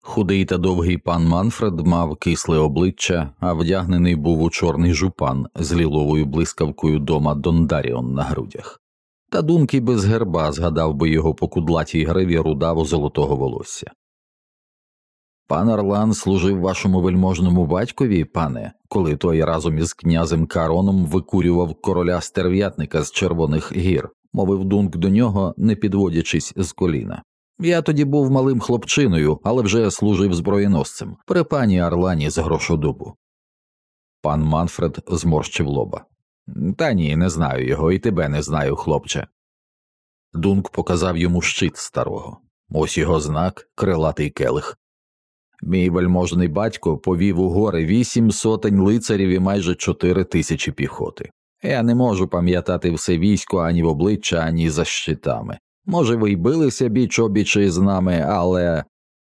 Худий та довгий пан Манфред мав кисле обличчя, а вдягнений був у чорний жупан з ліловою блискавкою дома Дондаріон на грудях. Та думки без герба згадав би його по кудлатій гриві рудаву золотого волосся. Пан Орлан служив вашому вельможному батькові, пане, коли той разом із князем Кароном викурював короля стерв'ятника з Червоних гір, мовив дунк до нього, не підводячись з коліна. Я тоді був малим хлопчиною, але вже служив зброєносцем при пані Орлані з грошодобу. Пан Манфред зморщив лоба. Та ні, не знаю його, і тебе не знаю, хлопче. Дунк показав йому щит старого. Ось його знак, крилатий келих. Мій вельможний батько повів у гори вісім сотень лицарів і майже чотири тисячі піхоти. Я не можу пам'ятати все військо ані в обличчя, ані за щитами. Може, ви й билися біч обічі з нами, але.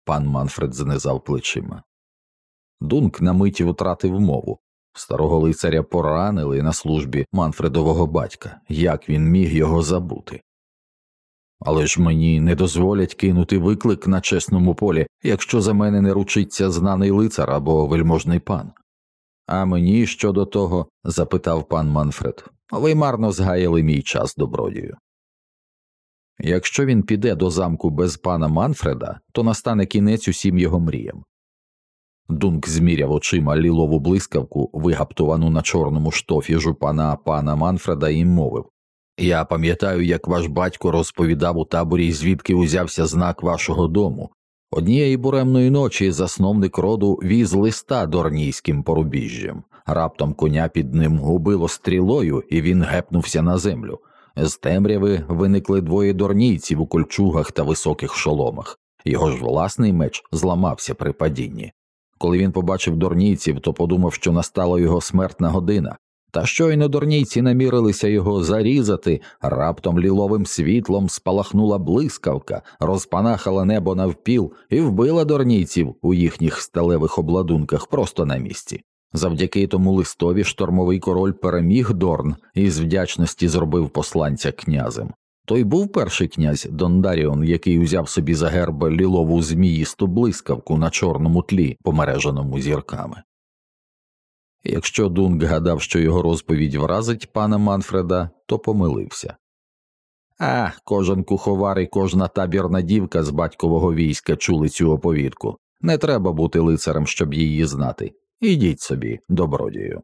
пан Манфред знизав плечима. Дунк на миті втратив мову. Старого лицаря поранили на службі Манфредового батька, як він міг його забути. Але ж мені не дозволять кинути виклик на чесному полі, якщо за мене не ручиться знаний лицар або вельможний пан. А мені щодо того? запитав пан Манфред. Ви марно згаяли мій час добродію. Якщо він піде до замку без пана Манфреда, то настане кінець усім його мріям. Дунк зміряв очима лілову блискавку, вигаптувану на чорному штофі жупана пана Манфреда, і мовив Я пам'ятаю, як ваш батько розповідав у таборі, звідки узявся знак вашого дому. Однієї буремної ночі засновник роду віз листа дорнійським порубіжжям. Раптом коня під ним губило стрілою, і він гепнувся на землю. З темряви виникли двоє дорнійців у кольчугах та високих шоломах. Його ж власний меч зламався при падінні. Коли він побачив дорнійців, то подумав, що настала його смертна година. Та щойно дорнійці намірилися його зарізати, раптом ліловим світлом спалахнула блискавка, розпанахала небо навпіл і вбила дорнійців у їхніх сталевих обладунках просто на місці. Завдяки тому листові штормовий король переміг Дорн і з вдячності зробив посланця князем. Той був перший князь Дондаріон, який узяв собі за герб лілову зміїсту блискавку на чорному тлі, помереженому зірками. Якщо Дунк гадав, що його розповідь вразить пана Манфреда, то помилився. А, кожен куховар і кожна табірна дівка з батькового війська чули цю оповідку. Не треба бути лицарем, щоб її знати. Ідіть собі, добродію.